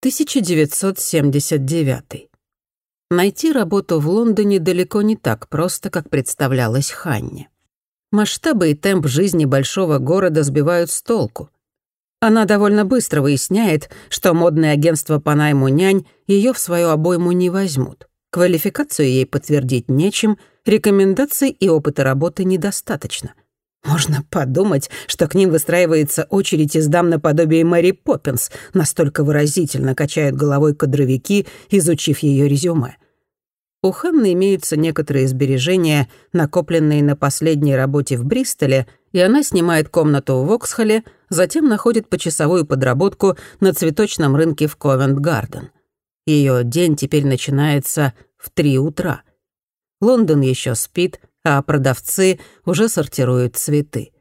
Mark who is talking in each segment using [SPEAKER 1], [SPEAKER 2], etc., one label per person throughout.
[SPEAKER 1] 1979. Найти работу в Лондоне далеко не так просто, как представлялось Ханне. Масштабы и темп жизни большого города сбивают с толку. Она довольно быстро выясняет, что модное агентство по найму нянь ее в свою обойму не возьмут. Квалификацию ей подтвердить нечем, рекомендаций и опыта работы недостаточно. Можно подумать, что к ним выстраивается очередь из дам наподобие Мэри Поппинс, настолько выразительно качают головой кадровики, изучив ее резюме. У Ханны имеются некоторые сбережения, накопленные на последней работе в Бристоле, и она снимает комнату в Воксхолле, затем находит почасовую подработку на цветочном рынке в Ковент-Гарден. Ее день теперь начинается в три утра. Лондон еще спит, а продавцы уже сортируют цветы.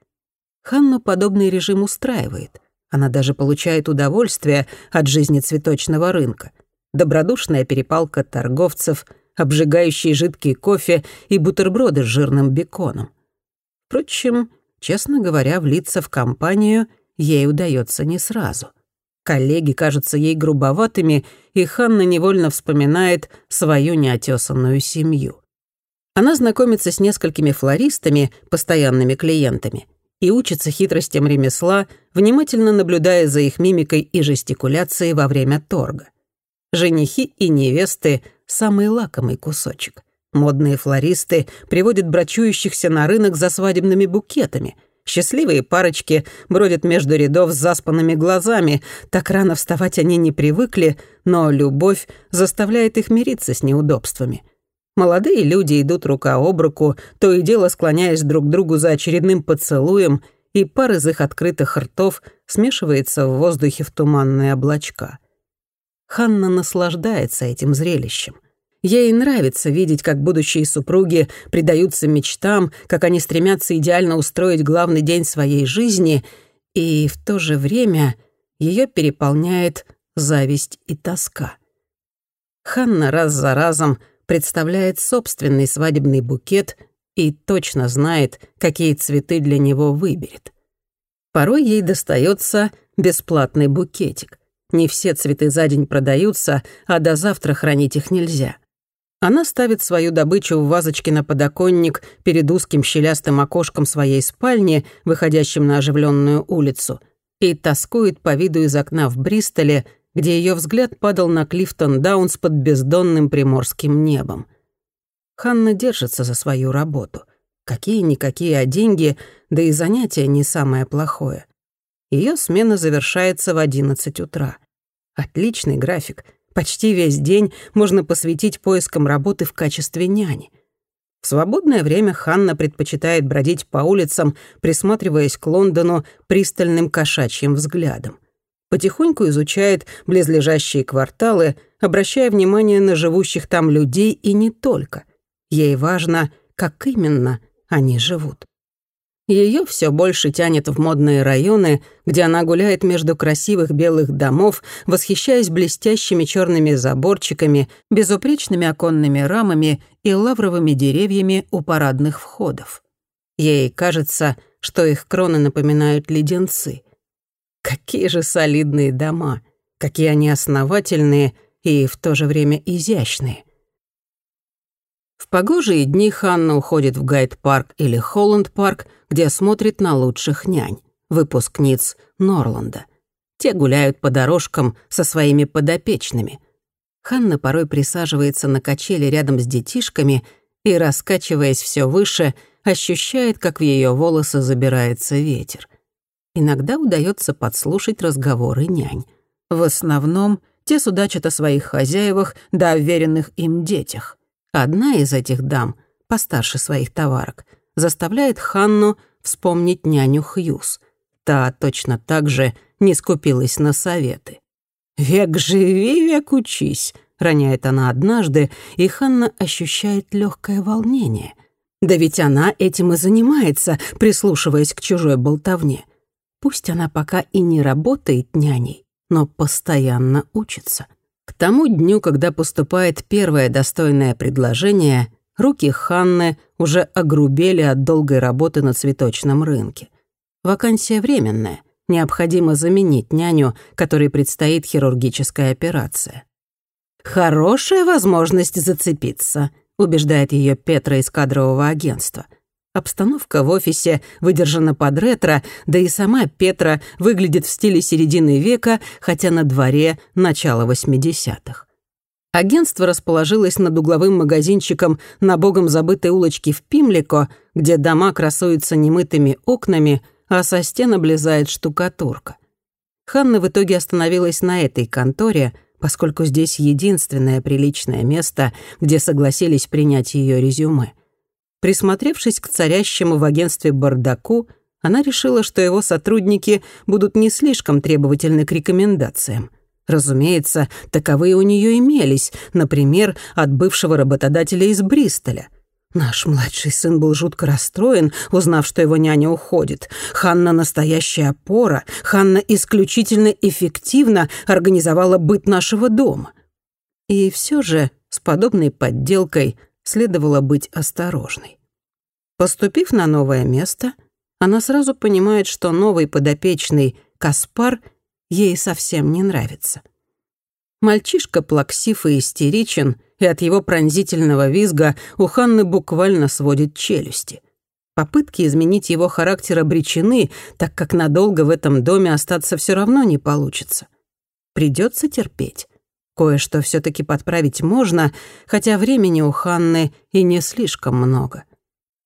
[SPEAKER 1] Ханну подобный режим устраивает. Она даже получает удовольствие от жизни цветочного рынка. Добродушная перепалка торговцев — обжигающий жидкий кофе и бутерброды с жирным беконом. Впрочем, честно говоря, влиться в компанию ей удается не сразу. Коллеги кажутся ей грубоватыми, и Ханна невольно вспоминает свою неотесанную семью. Она знакомится с несколькими флористами, постоянными клиентами, и учится хитростям ремесла, внимательно наблюдая за их мимикой и жестикуляцией во время торга. Женихи и невесты самый лакомый кусочек. Модные флористы приводят брачующихся на рынок за свадебными букетами. Счастливые парочки бродят между рядов с заспанными глазами. Так рано вставать они не привыкли, но любовь заставляет их мириться с неудобствами. Молодые люди идут рука об руку, то и дело склоняясь друг к другу за очередным поцелуем, и пар из их открытых ртов смешивается в воздухе в туманные облачка. Ханна наслаждается этим зрелищем. Ей нравится видеть, как будущие супруги предаются мечтам, как они стремятся идеально устроить главный день своей жизни, и в то же время ее переполняет зависть и тоска. Ханна раз за разом представляет собственный свадебный букет и точно знает, какие цветы для него выберет. Порой ей достается бесплатный букетик — не все цветы за день продаются, а до завтра хранить их нельзя. Она ставит свою добычу в вазочке на подоконник перед узким щелястым окошком своей спальни, выходящим на оживленную улицу, и тоскует по виду из окна в Бристоле, где ее взгляд падал на Клифтон Даунс под бездонным приморским небом. Ханна держится за свою работу. Какие-никакие, а деньги, да и занятие не самое плохое. Ее смена завершается в 11 утра. Отличный график. Почти весь день можно посвятить поискам работы в качестве няни. В свободное время Ханна предпочитает бродить по улицам, присматриваясь к Лондону пристальным кошачьим взглядом. Потихоньку изучает близлежащие кварталы, обращая внимание на живущих там людей и не только. Ей важно, как именно они живут. Ее все больше тянет в модные районы, где она гуляет между красивых белых домов, восхищаясь блестящими черными заборчиками, безупречными оконными рамами и лавровыми деревьями у парадных входов. Ей кажется, что их кроны напоминают леденцы. Какие же солидные дома, какие они основательные и в то же время изящные. В погожие дни Ханна уходит в Гайд-парк или Холланд-парк, где смотрит на лучших нянь, выпускниц Норланда. Те гуляют по дорожкам со своими подопечными. Ханна порой присаживается на качели рядом с детишками и, раскачиваясь все выше, ощущает, как в ее волосы забирается ветер. Иногда удается подслушать разговоры нянь. В основном те судачат о своих хозяевах да уверенных им детях. Одна из этих дам, постарше своих товарок, заставляет Ханну вспомнить няню Хьюз. Та точно так же не скупилась на советы. «Век живи, век учись», — роняет она однажды, и Ханна ощущает легкое волнение. Да ведь она этим и занимается, прислушиваясь к чужой болтовне. Пусть она пока и не работает няней, но постоянно учится. К тому дню, когда поступает первое достойное предложение, руки Ханны уже огрубели от долгой работы на цветочном рынке. Вакансия временная. Необходимо заменить няню, которой предстоит хирургическая операция. «Хорошая возможность зацепиться», — убеждает ее Петра из кадрового агентства. Обстановка в офисе выдержана под ретро, да и сама Петра выглядит в стиле середины века, хотя на дворе начало 80-х. Агентство расположилось над угловым магазинчиком на богом забытой улочке в Пимлико, где дома красуются немытыми окнами, а со стен облезает штукатурка. Ханна в итоге остановилась на этой конторе, поскольку здесь единственное приличное место, где согласились принять ее резюме. Присмотревшись к царящему в агентстве бардаку, она решила, что его сотрудники будут не слишком требовательны к рекомендациям. Разумеется, таковые у нее имелись, например, от бывшего работодателя из Бристоля. Наш младший сын был жутко расстроен, узнав, что его няня уходит. Ханна — настоящая опора. Ханна исключительно эффективно организовала быт нашего дома. И все же с подобной подделкой следовало быть осторожной. Поступив на новое место, она сразу понимает, что новый подопечный Каспар — ей совсем не нравится. Мальчишка плаксив и истеричен, и от его пронзительного визга у Ханны буквально сводит челюсти. Попытки изменить его характер обречены, так как надолго в этом доме остаться все равно не получится. Придется терпеть. Кое-что все таки подправить можно, хотя времени у Ханны и не слишком много.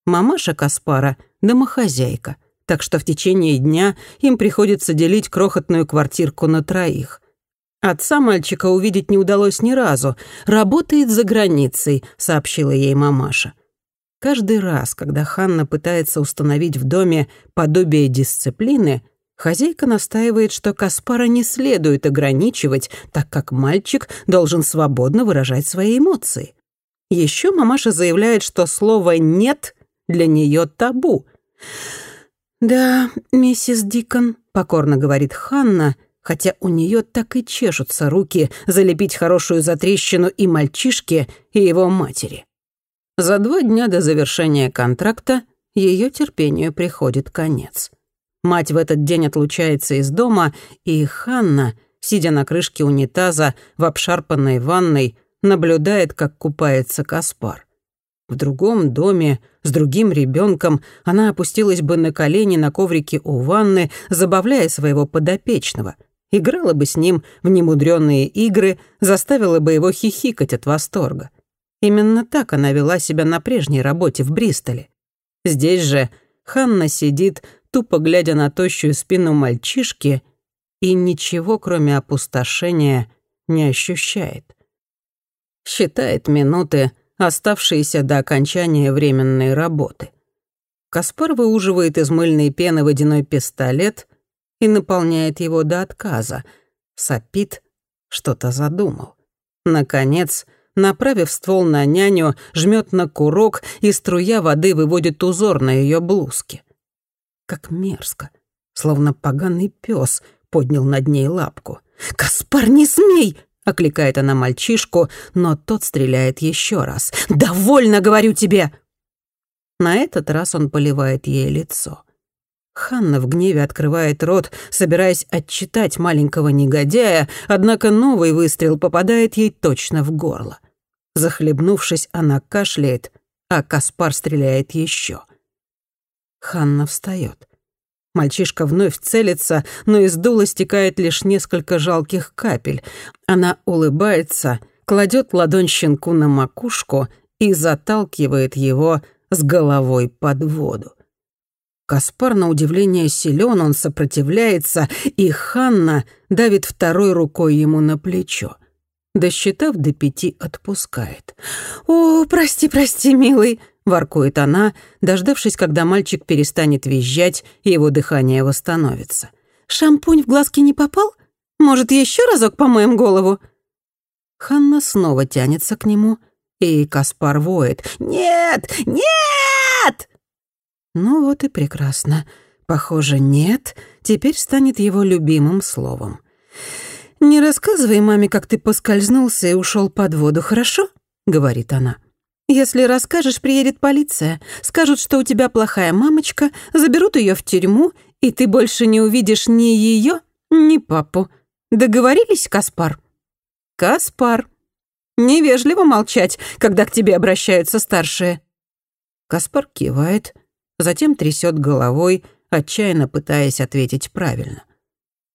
[SPEAKER 1] Мамаша Каспара — домохозяйка — так что в течение дня им приходится делить крохотную квартирку на троих. Отца мальчика увидеть не удалось ни разу. «Работает за границей», — сообщила ей мамаша. Каждый раз, когда Ханна пытается установить в доме подобие дисциплины, хозяйка настаивает, что Каспара не следует ограничивать, так как мальчик должен свободно выражать свои эмоции. Еще мамаша заявляет, что слово «нет» для нее табу. «Да, миссис Дикон», — покорно говорит Ханна, хотя у нее так и чешутся руки залепить хорошую затрещину и мальчишке, и его матери. За два дня до завершения контракта ее терпению приходит конец. Мать в этот день отлучается из дома, и Ханна, сидя на крышке унитаза в обшарпанной ванной, наблюдает, как купается Каспар. В другом доме, с другим ребенком, она опустилась бы на колени на коврике у ванны, забавляя своего подопечного. Играла бы с ним в немудрённые игры, заставила бы его хихикать от восторга. Именно так она вела себя на прежней работе в Бристоле. Здесь же Ханна сидит, тупо глядя на тощую спину мальчишки, и ничего, кроме опустошения, не ощущает. Считает минуты, оставшиеся до окончания временной работы. Каспар выуживает из мыльной пены водяной пистолет и наполняет его до отказа. Сопит, что-то задумал. Наконец, направив ствол на няню, жмет на курок, и струя воды выводит узор на ее блузке. Как мерзко, словно поганый пес поднял над ней лапку. «Каспар, не смей!» — окликает она мальчишку, но тот стреляет еще раз. «Довольно, говорю тебе!» На этот раз он поливает ей лицо. Ханна в гневе открывает рот, собираясь отчитать маленького негодяя, однако новый выстрел попадает ей точно в горло. Захлебнувшись, она кашляет, а Каспар стреляет еще. Ханна встает. Мальчишка вновь целится, но из дула стекает лишь несколько жалких капель. Она улыбается, кладет ладонь щенку на макушку и заталкивает его с головой под воду. Каспар, на удивление, силен, он сопротивляется, и Ханна давит второй рукой ему на плечо. Досчитав до пяти, отпускает. «О, прости, прости, милый», — воркует она, дождавшись, когда мальчик перестанет визжать, и его дыхание восстановится. «Шампунь в глазки не попал? Может, еще разок помоем голову?» Ханна снова тянется к нему, и Каспар воет. «Нет! Нет!» Ну вот и прекрасно. Похоже, «нет» теперь станет его любимым словом. «Не рассказывай маме, как ты поскользнулся и ушел под воду, хорошо?» — говорит она. Если расскажешь, приедет полиция. Скажут, что у тебя плохая мамочка, заберут ее в тюрьму, и ты больше не увидишь ни ее, ни папу. Договорились, Каспар?» «Каспар. Невежливо молчать, когда к тебе обращаются старшие». Каспар кивает, затем трясет головой, отчаянно пытаясь ответить правильно.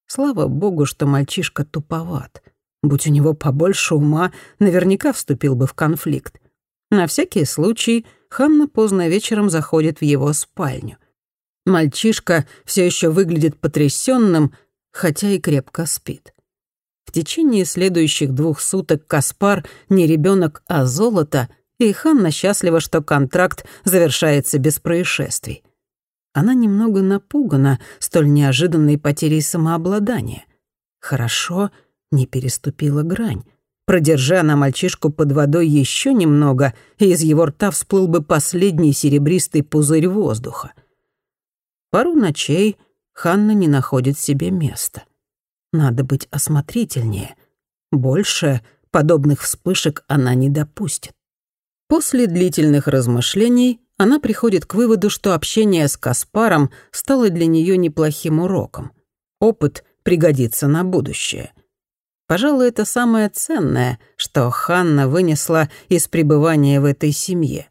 [SPEAKER 1] Слава богу, что мальчишка туповат. Будь у него побольше ума, наверняка вступил бы в конфликт. На всякий случай Ханна поздно вечером заходит в его спальню. Мальчишка все еще выглядит потрясенным, хотя и крепко спит. В течение следующих двух суток Каспар не ребенок, а золото — и Ханна счастлива, что контракт завершается без происшествий. Она немного напугана столь неожиданной потерей самообладания. Хорошо, не переступила грань. Продержа она мальчишку под водой еще немного, и из его рта всплыл бы последний серебристый пузырь воздуха. Пару ночей Ханна не находит себе места. Надо быть осмотрительнее. Больше подобных вспышек она не допустит. После длительных размышлений она приходит к выводу, что общение с Каспаром стало для нее неплохим уроком. Опыт пригодится на будущее. Пожалуй, это самое ценное, что Ханна вынесла из пребывания в этой семье.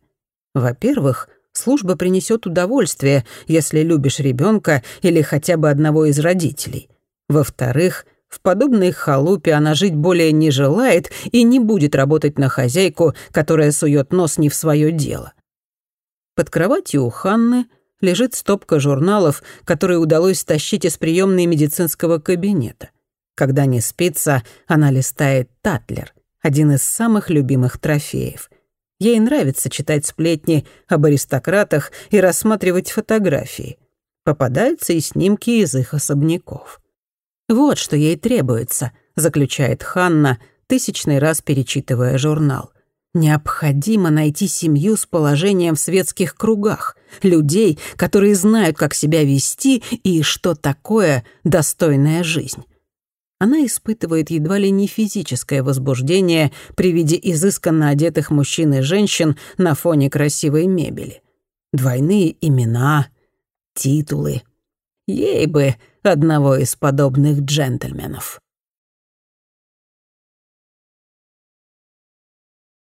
[SPEAKER 1] Во-первых, служба принесет удовольствие, если любишь ребенка или хотя бы одного из родителей. Во-вторых, в подобной халупе она жить более не желает и не будет работать на хозяйку, которая сует нос не в свое дело. Под кроватью у Ханны лежит стопка журналов, которые удалось стащить из приемной медицинского кабинета. Когда не спится, она листает «Татлер», один из самых любимых трофеев. Ей нравится читать сплетни об аристократах и рассматривать фотографии. Попадаются и снимки из их особняков. «Вот что ей требуется», — заключает Ханна, тысячный раз перечитывая журнал. Необходимо найти семью с положением в светских кругах, людей, которые знают, как себя вести и что такое достойная жизнь. Она испытывает едва ли не физическое возбуждение при виде изысканно одетых мужчин и женщин на фоне красивой мебели. Двойные имена, титулы. Ей бы одного из подобных джентльменов.